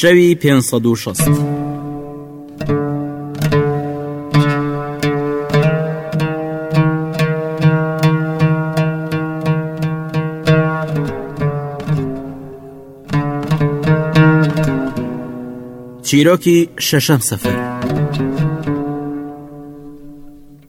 شەوی پێ سەد و شەست. چیرۆکی شەشەم سەفەر.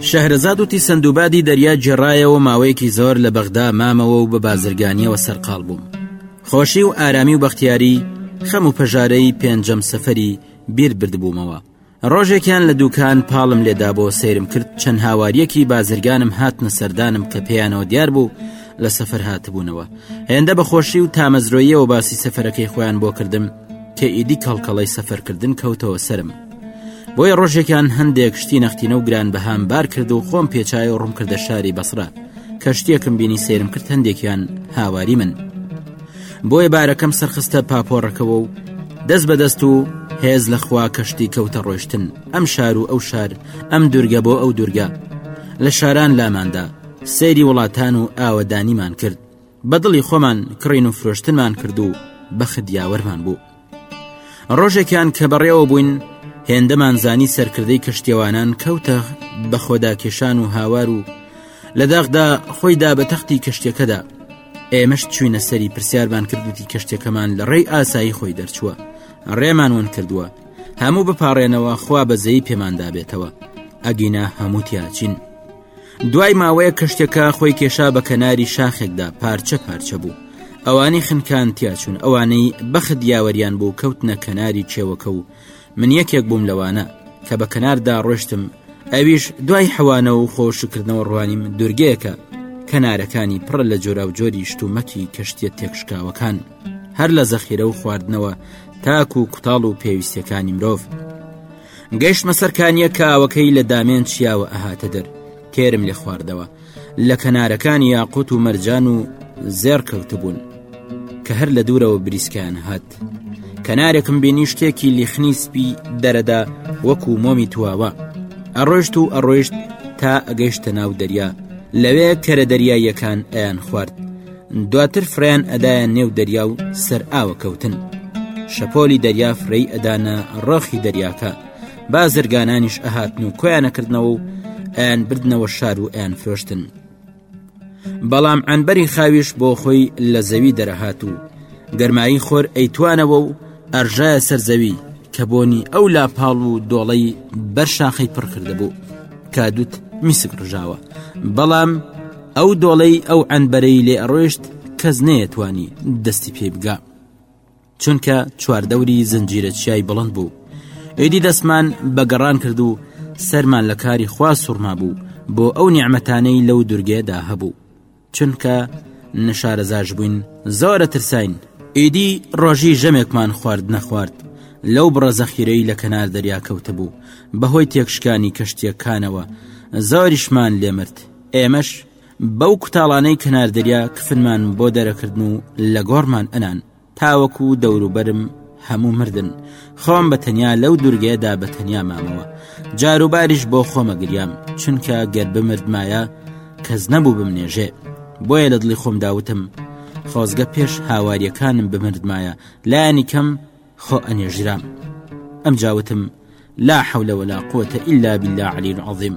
شەهرەزاد وتی سندوبادی دەریا گێڕایەوە ماوەیەکی زۆر لە بەغدا مامەوە و بە بازرگانیەوە سەرقال بووم خۆشی و ئارامی و بەختیاری خەم و پەژارەی پێنجەم سەفری بیر بردبوومەوە ڕۆژێکیان لە دوکان پاڵم لێدا بۆ سیرم کرد چەند هاواریەکی بازرگانم هاتنە سەردانم کە پێیانەوە دیار بوو لە سەفەر هاتبوونەوە هێندە بەخۆشی و تامەزرۆیەوە باسی سەفەرەکەی خۆیان بۆ کردم کە ئیدی کەڵکەڵی سەفەرکردن کەوتەوە سرم بۆیە ڕۆژێکیان هەندێک شتی نەختینە و گران بەهام بار کرد و خۆم پێچای و ڕوومکردە شاری بەسرە کەشتێکم بینی سێرم کرد هەندێکیان هاواری من بۆیە بارەکەم سەرخستە پاپۆڕەکەەوە و دەست بەدەست و هێز لەخوا کەشتی کەوتە ڕۆشتن ئەم شار و ئەو شار ئەم دوورگە بۆ ئەو دوورگە لە شاران لاماندا سەیری وڵاتان و ئاوەدانیمان کرد بەدڵی خۆمان کڕین و فرۆشتنمان کرد و بەخت یاوەرمان بوو ڕۆژێکیان کە بەڕێوە بووین هێندەمان زانی سەرکردەی کەشتێوانان کەوتە بە خۆداکێشان و هاوار و لە داغدا خۆیدا بە تەختی کەشتەکەدا ئێمەش چوینە سەری پرسیاربان کردوتی کەشتەکەمان لە ڕێی ئاسایی خۆی دەرچووە ڕێمان ون کردووە هەموو بپارێنەوە خوا بەزەی پێماندابێتەوە ئەگینا هەموو تیاچین دوای ماوەیە کەشتەکە خۆی کێشا بە کەناری شاخێکدا پارچە پارچە بوو ئەوانی خنکان تیاچون ئەوانەی بەخت یاوەریان بوو کەوتنە کەناری چێوەکە و من یەکێک بووم لەوانە کە بە کەناردا ڕۆشتم ئەویش دوای حەوانە و خۆشکردنەوە ڕوانیم دورگەیەکە کەنارەکانی پڕە لە جۆرا و جۆری شتومەکی کەشتە تێکشکاوەکان هەر لە زەخیرە و خواردنەوە تاکو و کوتاڵ و پێویستەکانی مرۆڤ گەیشتمە سەر کانیە کاوەکەی لە دامێن چیاوە ئەهاتە دەر تێرم لێ خواردەوە لە کەنارەکانی یاقوت و مەرجان و زێر کەوتبوون کە هەر لە دوورەوە بریسکیان هات کەنارێکم بینی شتێکی لیخنی سپی دەرەدا وەکو مۆمی تواوە ئەڕۆشت و ئەڕۆیشت تا ئەگەیشتە ناو دەریا لەوێ کەرە دەریاییەکان ئەیان خوارد دواتر فریان ئەدایە نێو دەریا و سەر ئاوە کەوتن شەپۆلی دەریا فرەی ئەدانە ڕۆخی دەریاکە بازرگانانیش ئەهاتن و کۆیانەکردنەوە و ئەیان بردنەوە شار و ئەیان فرۆشتن بەڵام ئەنبەری خاویش بۆ خۆی لە زەوی دەرەهات و گەرمایی خۆر ئەیتوانەوە و ئەرژایە سەر زەوی کە بۆنی ئەو لاپاڵ و دۆڵەی بەر شاخەی پڕکردبوو کادوت میسک ڕژاوە بەڵام ئەو دۆڵەی ئەو عەنبەرەی لێ ئەڕۆشت کەس نەیەتوانی دەستی پێی بگا چونکە چواردەوری زنجیرە چیای بڵند بوو ئێدی دەستمان بە گەڕان کرد و سەرمان لە کاری خوا سوڕما بوو بۆ ئەو نیعممەتانەی لەو دورگێدا هەبوو چونکە نەشارەزاش بووین زۆرە ترساین ئیدی ڕۆژی ژەمێکمان خوارد نەخوارد لەو بڕە زەخیرەی لە کەنار دەریا کەوتبوو بەهۆی تێکشکانی کەشتیەکانەوە زۆریشمان لێمرد ئێمەش بەو کوتاڵانەی کەناردەریا کفنمان بۆ دەرەکردن و لە گۆڕمان ئەنان تاوەکو و دەوروبەرم هەموو مردن خۆم بە تەنیا لەو دوورگەیەدا بە تەنیا مامەوە جاروباریش بۆ خۆمە گریام چونکە گەر بمردمایە کەس نەبوو بم نێژێ بۆیە لە دڵی خۆم داوتم خۆزگە پێش هاواریەکانم بمردمایە لایەنی کەم خۆ ئەنێژرام ئەم جاوتم لا حولەوەلا قوتە ئللا بلا علی عظیم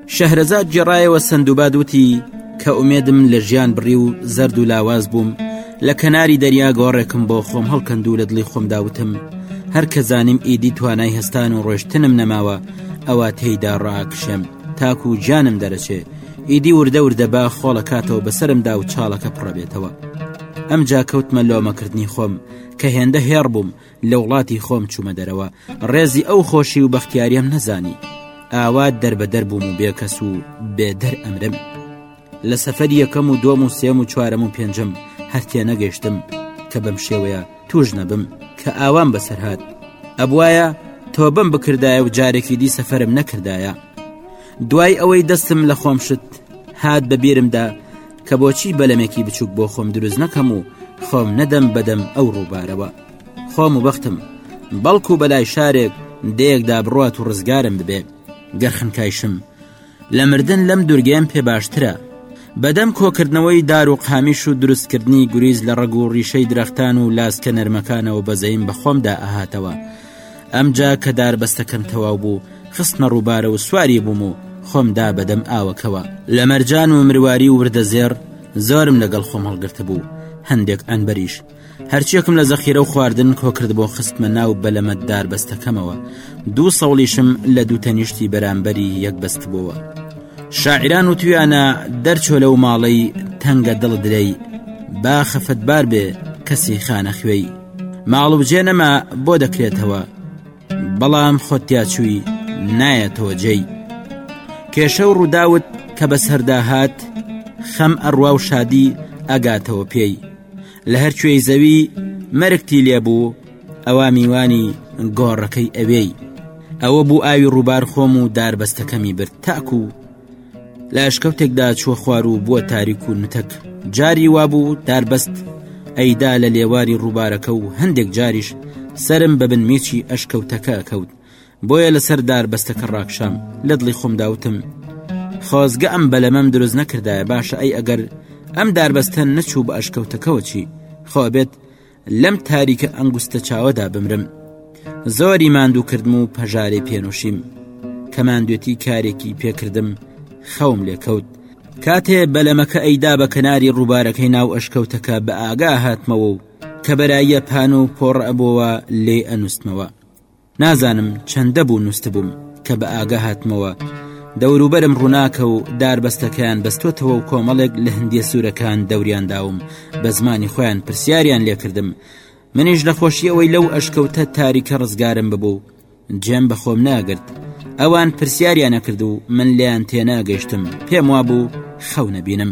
شەهرەزاد گێڕایەوە سندباد وتی کە ئومێدم لە ژیان بڕی و زەرد و لاواز بووم لە کەناری دەریا گۆڕێکم بۆ خۆم هەڵکەند و لە دڵی خۆم داوتم هەر کە زانیم ئیدی توانای هەستان و ڕۆشتنم نەماوە ئەوە تێیدا ڕاکشێم تاکو و گیانم دەرەچێ ئیدی وردە وردە با خۆڵە کاتەوە بەسرمدا و چاڵەکە پڕەبێتەوە ئەم جا کەوتمە لۆمەکردنی خۆم کە هێندە هێڕ بووم لە وڵاتی خۆم چوومە دەرەوە ڕێزی ئەو خۆشی و بەختیاریم نەزانی ئاوا دەربەدەر بووم و بێکەس و بێدەر ئەمرم لە سەفەر یەکەم و دۆم و سێم و چوارەم و پێنجم هەرتێ نەگەشتم کە بەم شێوەیە توش نەبم کە ئاوام بەسەر هاات ئەبواە تۆ بم بکردایە و جارێکی دی سەفرم نەکردایە دوای ئەوەی دەستم لە خۆم شت هات بە بیرمدا کە بۆچی بەلەمێکی بچووک بۆ خۆم دروست نەکەم و خۆم نەدەم بەدەم ئەو ڕووبارەوە خۆم و بەختم بەڵکو بەلای شارێک دەیەکدا بڕات و ڕزگارم ببێ گەرخنکایشم لە مردن لەم دوورگەم پێ باشترە بەدەم کۆکردنەوەی دار و قامیش و دروستکردنی گوریز لە ڕەگ و ڕیشەی درەختان و لاسکە نەرمەکانەوە بەزەیم بەخۆمدا ئەهاتەوە ئەمجا کە داربەستەکەم تەواو بوو خستمە ڕووبارە و سواری بووم و خۆمدا بەدەم ئاوەکەوە لە مەرجان و مرواری و وردە زێڕ زۆرم لەگەڵ خۆم هەڵگرتە بوو هەندێک ئەنبەریش هەرچێکم لە زەخیرە و خواردن کۆکرد بۆ خستمە ناو بەلەمە داربەستەکەمەوە دوو سەڵیشم لە دوو تەنیشتی بەرامبەری یەک بەست بووە شاعران و تویانە دەرچۆ لەو ماڵەی تەنگە دڵ درەی با خەفەتبار بێ کەسی خانە خوێی ماڵوجێ نەما بۆ دەکرێتەوە بەڵام خۆتیاچووی نایەتەوە جێی کێشە و ڕووداوت کە بە سەرداهات خەم ئەڕوا و شادی ئەگاتەوە پێی لە هەرکوێی زەوی مەرگتی لێبوو ئەوا میوانی گۆڕەکەی ئەوێی ئەوە بوو ئاوی ڕووبار خۆم و داربەستەکەمی برد تاکو و لە ئەشکەوتێکدا چووە خوار و بووە تاریک و نتەک جاری وابوو داربەست ئەیدا لە لێواری ڕووبارەکە و هەندێک جاریش سرم بە بنمیچی ئەشکەوتەکە کەوت بۆیە لەسەر داربەستەکە ڕاکشام لە دڵی خۆمداوتم خۆزگە ئەم بەلەمەم دروست نەکردایە باشە ئەی ئەگەر ئەم داربەستەن نەچوو بە ئەشکەوتەکەەوە چی خۆ بێت لەم تاریکە ئەنگوستە چاوەدا بمرم زۆری ماندوو کردم و پەژارەی پێنوشیم کە ماندوێتی کارێکی پێکردم خەوم لێکەوت کاتێ بەلەمەکە ئەیدا بە کەناری ڕووبارەکەی ناو ئەشکەوتەکە بە ئاگا هاتمەوە و کە بەراییە پان و پۆڕ ئەبەوە لێ ئەنووسمەوە نازانم چەندە بوو نووسبووم کە بە ئاگا هاتمەوە دەوروبەرم ڕووناکە و داربەستەکەیان بەستۆتەوە و کۆمەڵێک لە هندیە سوورەکان دەوریان داوم بە زمانی خۆیان پرسیاریان لێکردم منیش لە خۆشیەوەی لەو ئەشکەوتە تاریکە ڕزگارم ببوو جێم بەخۆم ناگرت ئەوان پرسیاریانە کرد و من لیان تێناگەشتم پێم وابوو خەونە بینم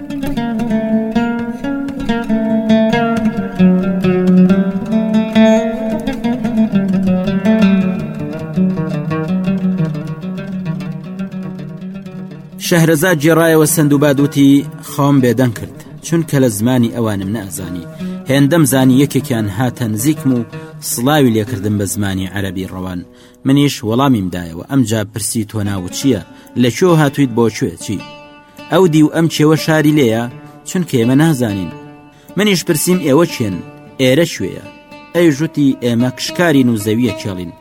شەهرەزاد جێڕایەوە سندوباد وتی خاوم بێدەنگ کرد چونکە لە زمانی ئەوانم نازانی هێندەم زانی یەکێکیان هاتە نزیکم و سڵاوی لێکردم بە زمانی عەربی ڕەوان منیش وەڵامیم دایەوە ئەمجا پرسی تۆ ناوچییە لە چۆ هاتوویت بۆ کوێ چی ئەو دی و ئەم چێوە شاری لێە چونکە ئێمە نازانین منیش پرسییم ئێوە چێن ئێرە شوێە ئەی ژوتی ئێمە کشکارین و زەویە چێڵین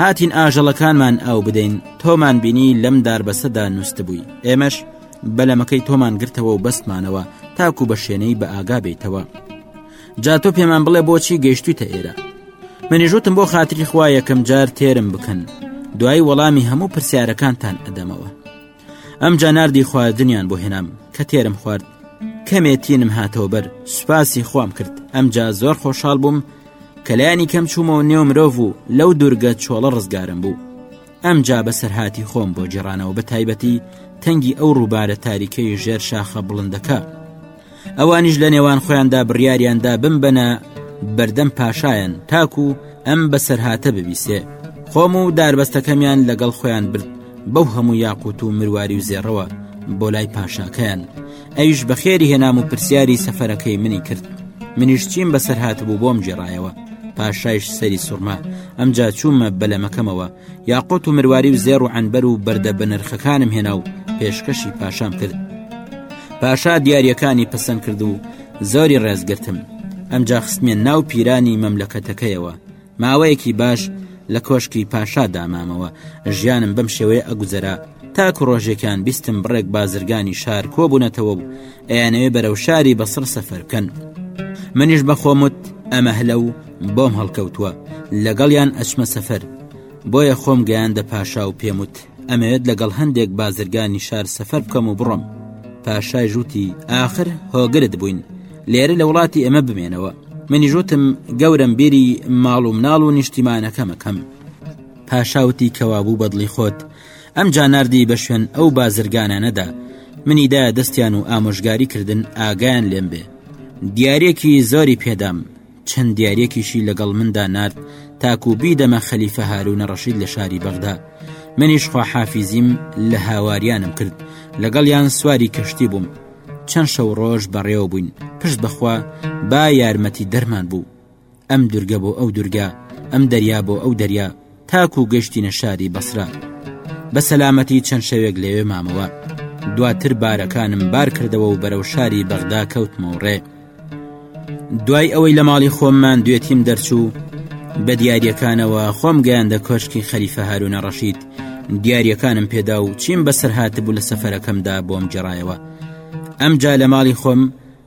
هاتین ئاژەڵەکانمان ئاو بدەین تۆمان بینی لەم داربەسەدا نووسبووی ئێمەش بەلەمەکەی تۆمان گرتەوە و بەستمانەوە تاکو بە شوێنەی بە ئاگا بیتەوە جا تۆ پێمان بڵێ بۆچی گەیشتوتە ئێرە منیژوتم بۆ خاتری خوا یەکەم جار تێرم بکەن دوای وەڵامی هەموو پرسیارەکانتان ئەدەمەوە ئەمجا نردی خواردنیان بۆ هێنام کە تێرم خوارد کەمێ تینم هاتەوە بەر سوپاسی خۆم کرد ئەمجا زۆر خۆشحاڵ بووم کەلایانی کەم چوومەوە نێو مرۆڤ و لەو دوورگە چۆڵە ڕزگارم بوو ئەمجا بەسەرهاتی خۆم بۆ جێڕانەوە بە تایبەتی تەنگی ئەو ڕووبارە تاریکەی ژێر شاخە بڵندەکە ئەوانیش لە نێوان خۆیاندا بڕیاریاندا بمبەنە بەردەم پاشایەن تاکو و ئەم بەسەرهاتە ببیسێ خۆم و داربەستەکەمیان لەگەڵ خۆیان برد بەو هەموو یاقوت و مرواری و زێڕەوە بۆ لای پاشاکەیان ئەویش بەخێری هێنام و پرسیاری سەفەرەکەی منی کرد منیش چیم بەسەر هاتبوو بۆم جێڕایەوە پاشایش سەری سوڕما ئەمجا چوومە بەلەمەکەمەوە یاقوت و مرواری و زێڕ و عەنبەر و بەردە بەنرخەکانم هێنا و پێشکەشی پاشام کرد پاشا دیارەکانی پسند کرد و زۆری ڕێزگرتم ئەمجا خستمێ ناو پیرانی مەملەکەتەکەیەوە ماوەیەکی باش لە کۆشکی پاشا دامامەوە ژیانم بەم شێوەیە ئەگوزەرا تاکو ڕۆژێکان بیستم بڕێک بازرگانی شار کۆبوونەتەوە و ئەیانەوێ بەرەو شاری بەسڕ سەفەر بکەن منیش بەخۆمت ئەمە هەلە و بۆم هەڵکەوتووە لەگەڵیان ئەچمە سەفەر بۆیە خۆم گەیاندە پاشا و پێموت ئەمەوێت لەگەڵ هەندێک بازرگانی شار سەفەر بکەم و بڕۆم پاشای ژووتی ئاخر هۆگرت بووین لێرە لە وڵاتی ئێمە بمێنەوە منی ژوتم گەورم بیری ماڵ و مناڵ و نیشتیمانەکەمەکەم پاشاوتی کەوابوو بەدڵی خۆت ئەم جاناردی بە شوێن ئەو بازرگانانەدا منیدا دەستیان و ئامۆژگاری کردن ئاگایان لێم بێ دیارێکی زۆری پێدام چەند دیارەکیشی لەگەڵ مندا نرد تاکو بیدەمە خەلیفە هارونە ڕەشید لە شاری بەغدا منیش خواحافیزیم لە هاواریانم کرد لەگەڵ یان سواری کەشتی بووم چەند شەو ڕۆژ بەڕێوە بووین پشت بەخوا با یارمەتی دەرمان بوو ئەم دورگە بۆ ئەو دورگە ئەم دەریا بۆ ئەو دەریا تاکو گەشتینە شاری بەسرە بە سەلامەتی چەند شەوێک لەوێ مامەوە دواتر بارەکانم بار کردەوە و بەرەو شاری بەغدا کەوتمەوە ڕێ دوای ئەوەی لە ماڵی خۆممان دوێتیم دەرچوو بە دیارەکانەوە خۆم گەیاندە کۆشکی خەریفە هاروونە ڕەشید دیارەکانم پێدا و چیم بەسەر هاتبوو لە سەفەرەکەمدا بۆم جێڕایەوە ئەمجا لە ماڵی خۆم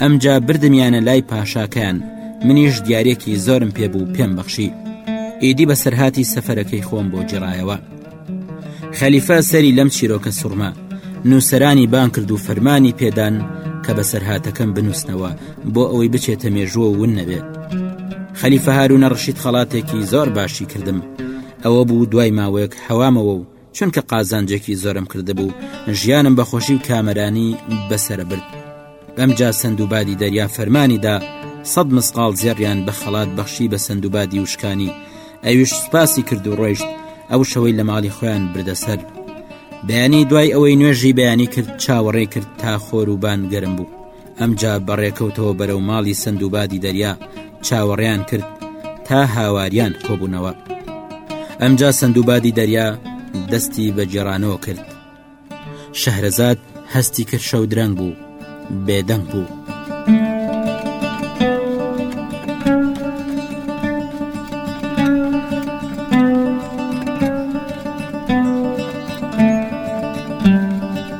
ئەمجا بردمیانە لای پاشاکەیان منیش دیارێکی زۆرم پێ بوو پێم بەخشی ئیدی بە سەرهاتی سەفەرەکەی خۆم بۆ جێڕایەوە خەلیفە سەری لەم چیرۆکە سوڕما نووسرانی بان کرد و فەرمانی پێدان کە بە سەرهاتەکەم بنووسنەوە بۆ ئەوەی بچێتە مێژووە ون نەبێت خەلیفە هارو نەڕشید خەڵاتێکی زۆر باشی کردم ئەوە بوو دوای ماوەیەک حەوامەوە و چونکە قازانجێکی زۆرم کردبوو ژیانم بە خۆشی و کامەرانی بەسرە برد ئەمجا سندوبادی دەریا فەرمانی دا سەد مسقال زێڕیان بە خەڵات بەخشی بە سندوبادی وشکانی ئەویش سوپاسی کرد و ڕۆیشت ئەو شەوەی لە ماڵی خۆیان بردەسەر بەیانی دوای ئەوەی نوێژی بەیانی کرد چاوەڕێ کرد تا خۆر و بان گەرم بوو ئەمجا بەڕێکەوتەوە بەرەو ماڵی سندوبادی دەریا چاوەڕیان کرد تا هاواریان کۆبوونەوە ئەمجا سندوبادی دەریا دەستی بە جێرانەوە کرد شەهرەزاد هەستی کرد شەو درەنگ بوو بێدەنگ بوو.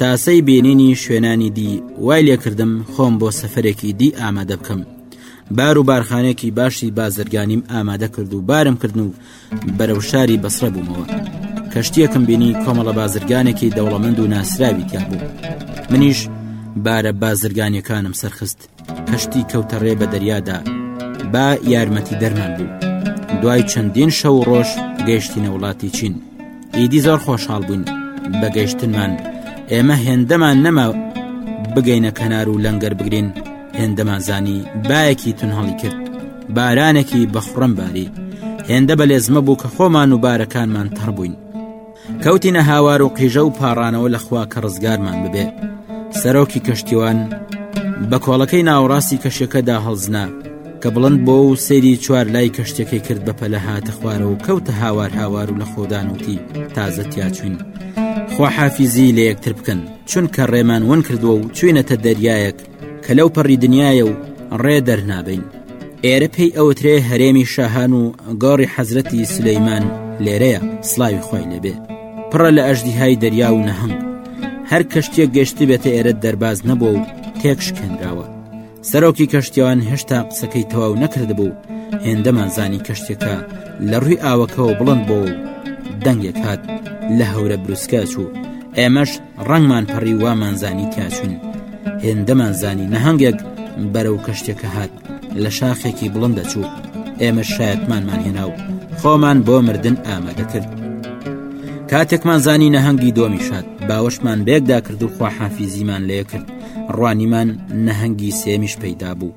تاسەی بینینی شوێنانی دی وای لێکردم خۆم بۆ سەفرێکی دی ئامادە بکەم بار و بارخانێکی باشی بازرگانیم ئامادە کرد و بارم کردن و بەرەو شاری بەسرە بوومەوە کەشتیەکم بینی کۆمەڵە بازرگانێکی دەوڵەمەند و ناسراوی تیا بوو منیش بارە بازرگانیەکانم سەرخست کەشتی کەوتە ڕێ بە دەریادا با یارمەتی دەرمان بوو دوای چەندین شەو ڕۆژ گەشتینە وڵاتی چین ئیدی زۆر خۆشحاڵ بووین بە گەشتنمان ئێمە هێندەمان نەما بگەینە کەنار و لەنگەر بگرین هێندەمان زانی باەکی تونهڵی کرد بارانێکی بەخڕم باری هێندە بە لێزمە بوو کە خۆمان و بارەکانمان تەڕبووین کەوتینە هاوار و قیژە و پاڕانەوە لەخوا کە ڕزگارمان ببێ سەرۆکی کەشتیوان بە کۆڵەکەی ناوەڕاستی کەشەکەدا هەڵزنا کە بڵند بۆ و سەیری چوار لای کەشتەکەی کرد بە پەلە هاتە خوارەوە و کەوتە هاوار هاوار و لە خۆدان وتی تازە تیاچوین خواحافیزی لە یەکتر بکەن چونکە ڕێمان ون کردووە و چوینەتە دەریایەک کە لەو پەڕی دنیاە و ڕێ دەرنابین ئێرە پێی ئەوترێ هەرێمی شاهان و گۆڕی حەزرەتی سلەیمان لێرەیە سلاوی خۆی لێبێ پڕە لە ئەژدیهای دەریا و نەهنگ هەر کەشتێک گەشتی بێتە ئێرە دەرباز نەبوو و تێکشکێنراوە سەرۆکی کەشتیوان هێشتا قسەکەی تەواو نەکردبوو هێندەمان زانی کەشتێکە لە ڕووی ئاوەکەەوە بڵند بۆ و دەنگێک هات لە هەورە بروسکە چوو ئێمەش ڕەنگمان پەڕی وامان زانی تیاچوین هێندەمان زانی نەهنگێک بەرەو کەشتێکە هات لە شاخێکی بڵند دەچوو ئێمە شایەتمانمان هێنا و خۆمان بۆ مردن ئامادە کرد کاتێکمان زانی نەهەنگی دۆمی شاد باوەشمان بێکدا کرد و خواحافیزیمان لێ کرد ڕوانیمان نەهەنگی سێمیش پەیدا بوو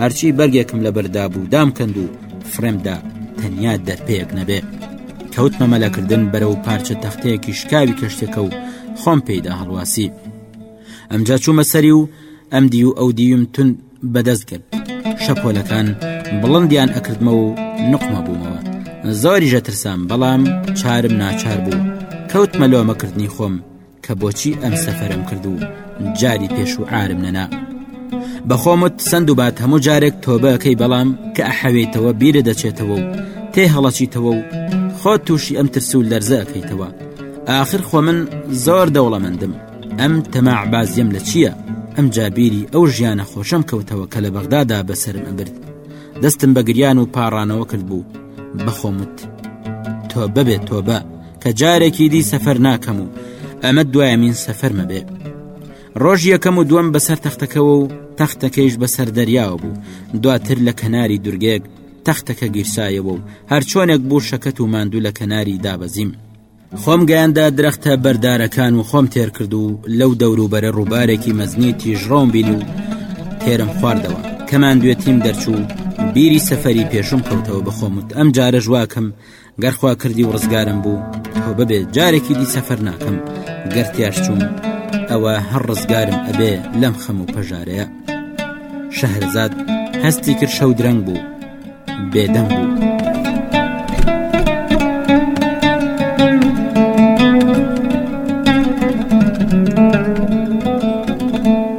هەرچی بەرگێکم لەبەردا بوو دامکەند و فڕێمدا تەنیا دەرپێک نەبێ کەوتمە مەلەکردن بەرە و پارچە تەختەیەکی شکاوی کەشتێکە و خۆم پێیدا هەڵواسی ئەمجا چوومە سەری و ئەم دی و ئەو دیوم تون بەدەست کرد شەپۆلەکان بڵندیان ئەکردمە و نقمە بوومەوە زۆری ژەترسام بەڵام چارم ناچار بوو کەوتمە لۆمەکردنی خۆم کە بۆچی ئەم سەفەرم کرد و جاری پێش و عارم نەنا بەخۆمت سند و بات هەموو جارێک تۆبەکەی بەڵام کە ئەحەوێتەوە بیرە دەچێتەوە و تێ هەڵەچیتەوە و خۆ تووشی ئەم ترس و لەرزەکەیتەوە آخر خۆ من زۆر دەوڵەمەندم ئەم تەماع بازیم لە چییە؟ ئەم جابیری ئەو ژیانە خۆشەم کەوتەوە کە لە بەغدادا بەسرم ئەبرد دەستم بە گریان و پاڕانەوە کرد بوو بەخۆمت تۆ ببێت تۆ بە کە جارێکی دی سەفەر ناکەم و ئەمە دوایمین سەفەرمە بێ ڕۆژ یەکەم و دووەم بەسەر تەختەکەەوە و تەختەکەیش بەسەر دەریاوە بوو دواتر لە کەناری دورگێک تەختەکە گیرسایەوە و هەرچۆنێک بوو شەکەت و ماندوو لە کەناری دابەزیم خۆم گەیاندا درەختە بەردارەکان و خۆم تێر کرد و لەو دەوروبەرە ڕووبارێکی مەزنی تیژڕۆم بین و تێرم خواردەوە کەمان دوێتیم دەرچوو بیری سەفەری پێشم کەوتەوە بەخۆمت ئەم جارە ژواکەم گەر خوا کردی و ڕزگارم بوو تۆبە بێ جارێکی دی سەفەر ناکەم گەر تیاش چووم ئەوە هەر ڕزگارم ئەبێ لەم خەم و پەژارەیە شەهرزاد هەستی کرد شەو درەنگ بوو بێدەنگ بوو.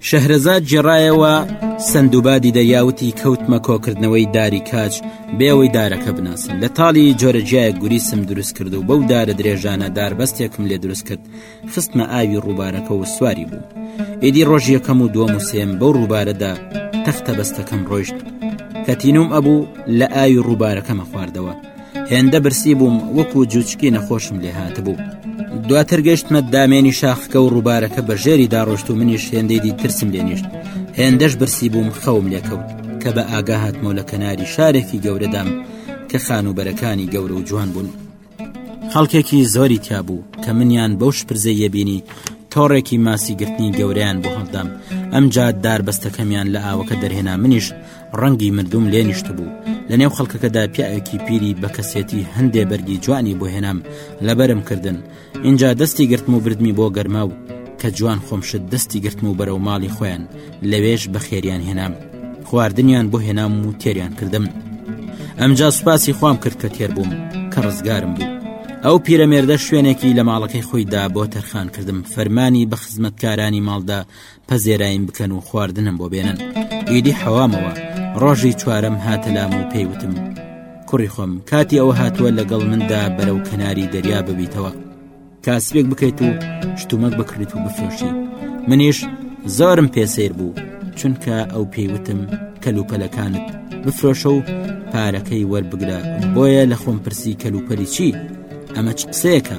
شەهرەزاد جێڕایەوە سندوبادی دەیاوتی کەوتمە کۆکردنەوەی داری کاج بێەوەی دارەکە بناسم لە تاڵی جۆرەجیایە گوریسم دروست کرد و بەو دارە درێژانە داربەستێکم لێ دروست کرد خستمە ئاوی ڕووبارەکە و سواری بوو ئیدی ڕۆژ یەکەم و دووەم و سێم بەو ڕووبارەدا تەختە بەستەکەم ڕۆیشت کەتینوم ئەبوو لە ئاوی ڕووبارەکەمە خواردەوە هێندە برسی بووم وەکو جوچکی نەخۆشم لێ هاتبوو دواتر گەشتمە دامێنی شاخکە و ڕووبارەکە بە ژێری داڕۆشت و منیش هێندەی دی ترسم لێنیشت هێندەش برسی بووم خەوم لێکەوت کە بە ئاگا هاتمەوە لە کەناری شارێکی گەورەدام کە خانوبەرەکانی گەورە و جوان بوون خەڵکێکی زۆری تیا بوو کە منیان بەو شپرزەیە بینی تۆڕێکی ماسی گرتنی گەوریان بۆ هەڵدام ئەم جات دار بەستەکەمیان لە ئاوەکە دەرهێنا منیش ڕەنگی مردوم لێ نیشت بوو لە نێو خەڵکەکەدا پیاوێکی پیری بە کەسێتی هەندێ بەرگی جوانی بۆ هێنام لەبەرم کردن اینجا دەستی گرتم و بردمی بۆ گەرما و کە جوان خۆمشت دەستی گرتم و بەرەو ماڵی خۆیان لەوێش بە خێریان هێنام خواردنیان بۆ هێنام و تێریان کردم ئەمجا سوپاسی خۆم کرد کە تێر بووم کە ڕزگارم بوو ئەو پیرەمێردە شوێنێکی لە ماڵەکەی خۆیدا بۆ تەرخان کردم فەرمانی بە خزمەتکارانی ماڵدا پەزێرایم بکەن و خواردنم بۆ بێنن ئیدی حەوامەوە ڕۆژی چوارم هاتەلام و پێیوتم کوڕی خۆم کاتی ئەوە هاتووە لەگەڵ مندا بەرەو کەناری دەریا ببیتەوە کاسبێک بکەیت و شتومەک بکڕیت و بفرۆشی منیش زۆرم پێسیر بوو چونکە ئەو پێیوتم کەلوپەلەکانت بفرۆشە و پارەکەی وەربگرە بۆیە لە خۆم پرسی کەلوپەلی چی ئەمە چ قسەیەەکە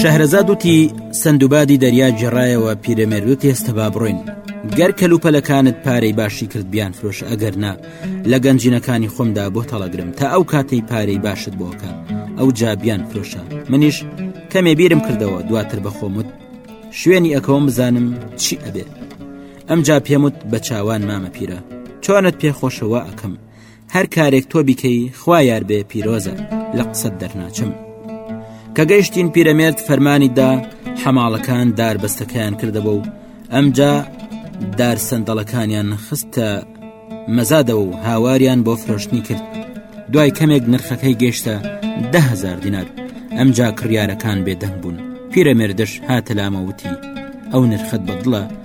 شەهرەزاد وتی سندوبادی دەریا جێڕایەوە پیرەمێرد تێستە با بڕۆین گەر کەلوپەلەکانت پارەی باشی کرد بیان فرۆش ئەگەر نا لە گەنجینەکانی خۆمدا بۆ تەڵەگرم تا ئەو کاتەی پارەی باشت بۆکە ئەو جابیان فرۆشە منیش کەمێ بیرم کردەوە دواتر بەخۆمت شوێنی ئەکەوم بزانم چی ئەبێت ئەم جا پێمت بە چاوان مامە پیرە چۆنت پێخۆشەوە ئەەکەم هەر کارێک تۆ بیکەی خوا یار بێ پیرۆزە لە قسەت دەرناچم کە گەیشتین پیرەمێرد فەرمانی دا حەماڵەکان داربەستەکەیان کردەوە و ئەمجا دار سندەڵەکانیان خستە مەزادەوە و هاواریان بۆ فرۆشتنی کرد دوای کەمێک نرخەکەی گەشتە دههزار دینار ئەمجا کڕیارەکان بێدەنگ بوون پیرەمێردش هاتە لامەوتی ئەو نرخەت بەدڵە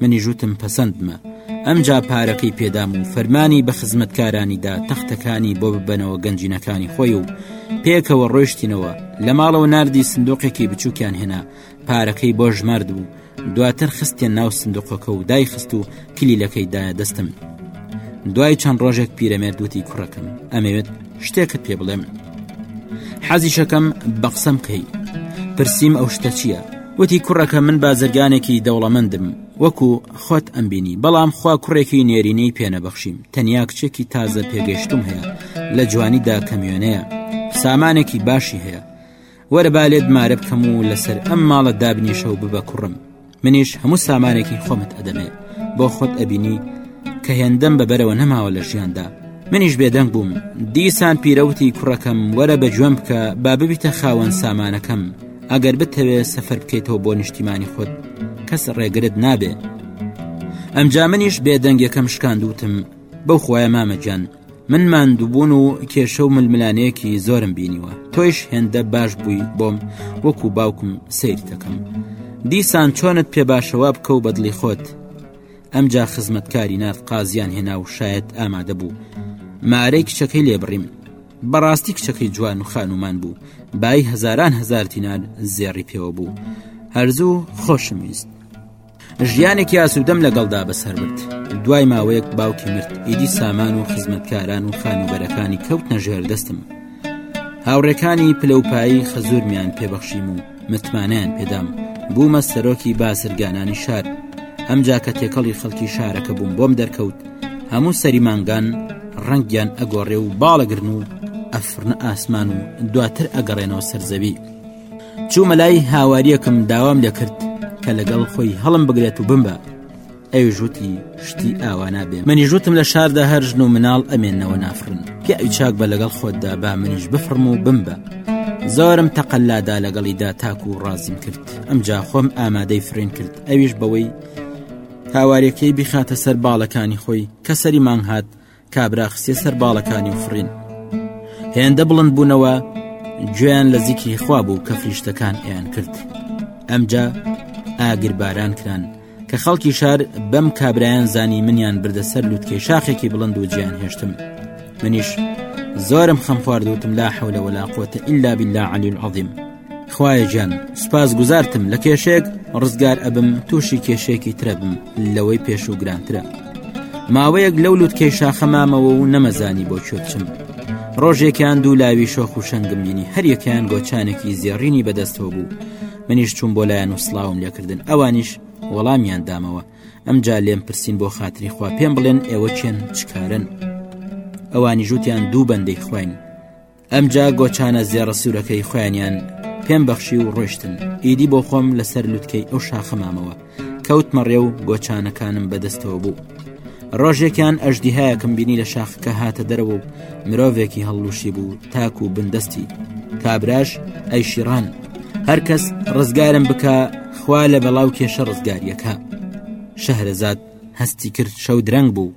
منیش وتم پەسەندمە ئەمجا پارەکەی پێدام و فەرمانی بە خزمەتکارانیدا تەختەکانی بۆ ببەنەوە گەنجینەکانی خۆی و پێکەوە ڕۆشتینەوە لە ماڵەوە نردی سندۆقێکی بچووکیان هێنا پارەکەی بۆ ژمارد بوو دواتر خستێن ناو سندوقەکە و دای خست و کلیلەکەی دایە دەستم دوای چەند ڕۆژێک پیرەمێرد وتی کوڕەکەم ئەمەوێت شتێکت پێ بڵێم حەزیشەکەم بەقسەم کەی پرسییم ئەو شتە چییە؟ وتی کوڕەکە من بازرگانێکی دەوڵەمەندم وەکو خۆت ئەمبینی بەڵام خوا کوڕێکی نێرینەی پێنەبەخشیم تەنیا کچێکی تازە پێگەشتم هەیە لە جوانیدا کەمیێنەیە سامانێکی باشی هەیە وەرە با لێت مارە بکەم و لەسەر ئەم ماڵە دابنیشە و ببە کوڕم منیش هەموو سامانێکی خۆمت ئەدەمێ بۆ خۆت ئەبینی کە هێندەم بەبەرەوە نەماوە لە ژیاندا منیش بێدەنگ بووم دیسان پیرەوتی کوڕەکەم وەرە بە گوێم بکە با ببیتە خاوەن سامانەکەم ئەگەر بتەوێ سەفەر بکەیتەوە بۆ نیشتیمانی خۆت کەس ڕێگرت نابێ ئەمجا منیش بێدەنگەکەم شکاندوتم بەو خۆیە مامەجان من ماندووبوون و کێشە و ململانەیەکی زۆرم بینیوە تۆیش هێندە باش بووی بۆم وەکو باوکم سیرتەکەم دیسان چۆنت پێ باشەوە بکە و بەدلی خۆت ئەمجا خزمەتکاری ناف قازیان هێنا و شایەت ئامادە بوو مارەی کچەکەی لێبڕیم بەڕاستی کچەکەی جوان و خانومان بوو بای هەزاران هزار تینار زێڕی پێوە بوو هەرزوو خۆشم ویست ژیانێکی ئاسوودەم لەگەڵدا بەسەر برد دوای ماوەیەک باوکی مرد ئیدی سامان و خزمەتکاران و خانوبەرەکانی کەوت نەژێر دەستم هاوڕێکانی پلەپایی خەزورمیان پێبەخشیم و متمانەیان پێدام بوومە سەرۆکی بازرگانانی شار ئەمجا کە تێکەڵی خەڵکی شارەکە بووم بۆم دەرکەوت هەموو سەری مانگان ڕەنگیان ئەگۆڕێ و باڵەگرن و ئەفرنە ئاسمان و دواتر ئەگەڕێنەوە سەرزەوی چوومە لای هاواریەکم داوام لەکرد کە لەگەڵ خۆی هەڵم بگرێت و بمبە ئەویش وتی شتی ئاوا نابێ منیش وتم لە شاردا هەر ژن و مناڵ ئەمێنەوە نافرن پیاوی چاک بە لەگەڵ خۆتدا با منیش بفڕم و بمبە زۆرم تەقللادا لەگەڵیدا تاکو و ڕازیم کرد ئەمجا خۆم ئامادەی فرین کرد ئەویش بەوەی هاوارەکەی بخاتە سەر باڵەکانی خۆی کە سەری مانگ هاات کابرا خستە سەر باڵەکانی و فڕین هێندە بڵند بوونەوە گوێیان لە زیکری خوا بوو کە فریشتەکان ئەیان کرد ئەمجا ئاگر باران کران کە خەڵکی شار بەم کابرایان زانی منیان بردە سەر لوتکەی شاخێکی بڵند و جیان هێشتم منیش زۆرم خەم خواردوتم لا حولە ولا قوتە ئللا بالله علی عظیم خوایە گیان سوپاس گوزارتم لە کێشێک ڕزگار ئەبم تووشی کێشێکی ترەبم لەوەی پێش و گرانترە ماوەیەک لەو لوتکەی شاخەمامەوە و نەمەزانی بۆ چۆچم ڕۆژێکیان دوو لاوی شۆخ و شەنگم بینی هەریەکەیان گۆچانێکی زێڕینی بەدەستەوە بوو منیش چوون بۆ لایەن و سلااوم لێکردن ئەوانیش وەڵامیان دامەوە ئەمجا لێم پرسین بۆ خاتری خوا پێم بڵێن ئێوە چێن چکارن ئەوانی ژووتیان دوو بەندەی خوین ئەمجا گۆچانە زێڕە سوورەکەی خۆیانیان پێم بەخشی و ڕۆشتن ئیدی بۆ خۆم لەسەر لوتکەی ئەو شاخە مامەوە کەوتمەڕێ و گۆچانەکانم بەدەستەوە بوو ڕۆژێکیان ئەژدیهایەکم بینی لە شاخەکە هاتە دەرەوە و مرۆڤێکی هەڵلوشی بوو تاکو و بندەستی کابراش ئەیشیڕان هەرکەس ڕزگارم بکە خوا لە بەڵاو کێشە ڕزگاریەکە شەهرەزاد هەستی کرد شەو درەنگ بوو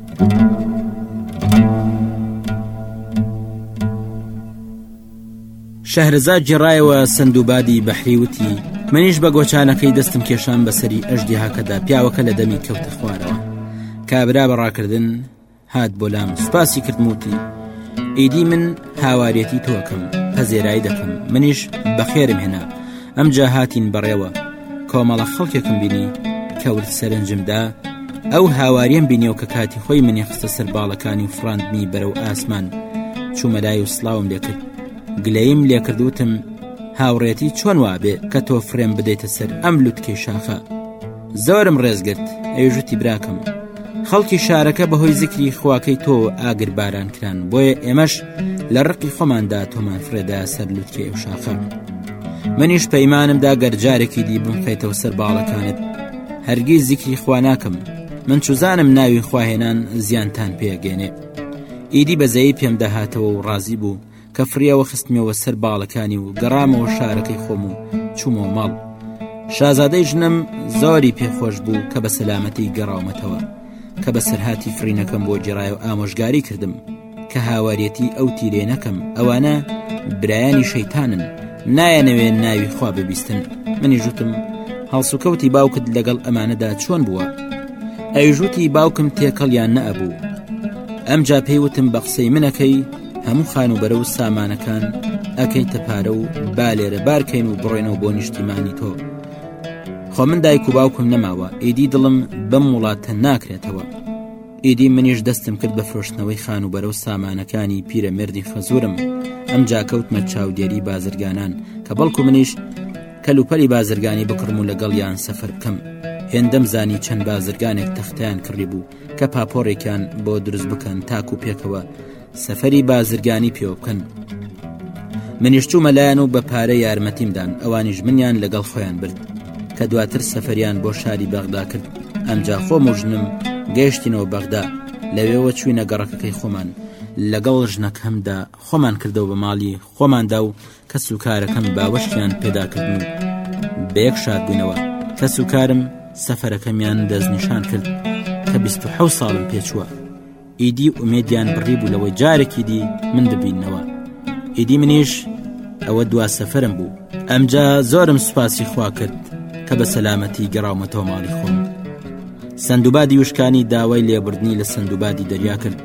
شەهرەزاد جێڕایەوە سندوبادی بەحری وتی منیش بە گۆچانەکەی دەستم کێشان بەسەری ئەژدیهاکەدا پیاوەکە لە دەمی کەوتە خوارەوە کابرا بە ڕاکردن هات بۆ لام سوپاسی کردموتی ئیدی من هاوارێتی تۆکەم پەزێرای دەکەم منیش بەخێرم هێنا ئەمجا هاتین بەڕێوە کۆمەڵە خەڵکێکم بینی کەورد سەرنجمدا ئەو هاواریم بینی و کە کاتی خۆی منی خستە سەر باڵەکانی و فراندنی بەرەو ئاسمان چوومەلای و سلااوم لێکرد گلەیم لێکردوتم هاوڕێتی چۆن وابێ کە تۆ فرێم بدەیتە سەر ئەم لوتکەی شاخە زۆرم ڕێزگرت ئەوژوتی براکەم خەڵکی شارەکە بەهۆی زیکری خواکەی تۆ ئاگر باران کران بۆیە ئێمەش لە ڕقی خۆماندا تۆمان فرێدا سەر لوتکێ و شاخە منیش پەیمانمدا گەرجارێکی دی بمخیتەوە سەر باڵەکانت هەرگی زیکری خوا ناکەم من چوزانم ناوی خواهێنان زیانتان پێگەێنێ ئیدی بەزەی پێم دەهاتەوە و ڕازی بوو کە فریاوە خستمیەوە سەر باڵەکانی و گەڕامەوە شارەکەی خۆم و چوومەوە ماڵ شازادەی ژنم زۆری پێخۆش بوو کە بە سەلامەتی گەڕاومەتەوە کە بە سەرهاتی فرینەکەم بۆ جێرای و ئامۆژگاری کردم کە هاواریەتی ئەو تیرێ نەکەم ئەوانە برایانی شەیتانن نایەنەوێ ناوی خوا ببیستن منی ژوتم هەڵسوکەوتی باوکت لەگەڵ ئەمانەدا چۆن بووە ئەوژوتی باوکم تێکەڵیان نەبوو ئەمجا پێیوتم بە قسەی منەکەی هەموو خانوبەرە و سامانەکان ئەکەیتە پارە و با لێرە بارکەین و بڕێنەوە بۆ نیشتیمانی تۆ خۆ من دایک و باوکم نەماوە ئیدی دڵم بەم وڵاتە ناکرێتەوە ئیدی منیش دەستم کرد بە فرۆشتنەوەی خانوبەرە و سامانەکانی پیرە مردی خەزورم ئەم جاکەوتمە چاودێری بازرگانان کە بەڵکو منیش کەلوپەلی بازرگانی بکڕم و لەگەڵ یان سەفەر بکەم هێندەم زانی چەند بازرگانێک تەختیان کڕی بوو کە پاپۆڕێکیان بۆ دروست بکەن تاکو پێکەوە سەفەری بازرگانی پێوە بکەن منیشتومە لایەن و بە پارە یارمەتیمدان ئەوانیش منیان لەگەڵ خۆیان برد کە دواتر سەفەریان بۆ شاری بەغدا کرد ئەمجا خۆ مژنم گەشتینەوە بەغدا لەوێوە چوینە گەڕەکەکەی خۆمان لەگەڵ ژنەکەمدا خۆمان کردەوە بە ماڵی خۆماندا و کەس و کارەکەم باوەشیان پێداکردن و بەیەک شار بوونەوە کەس و کارم سەفەرەکەمیان دەستنیشان کرد کە 26 ساڵم پێچووە ئیدی و ئومێدیان بڕی بوو لەوەی جارێکی دی من ببینەوە ئیدی منیش ئەوە دوا سەفرم بوو ئەمجا زۆرم سوپاسی خوا کرد کە بە سەلامەتی گەڕاومەتەوە ماڵی خۆم سندوبادی وشکانی داوای لێبردنی لە سندوبادی دەریا کرد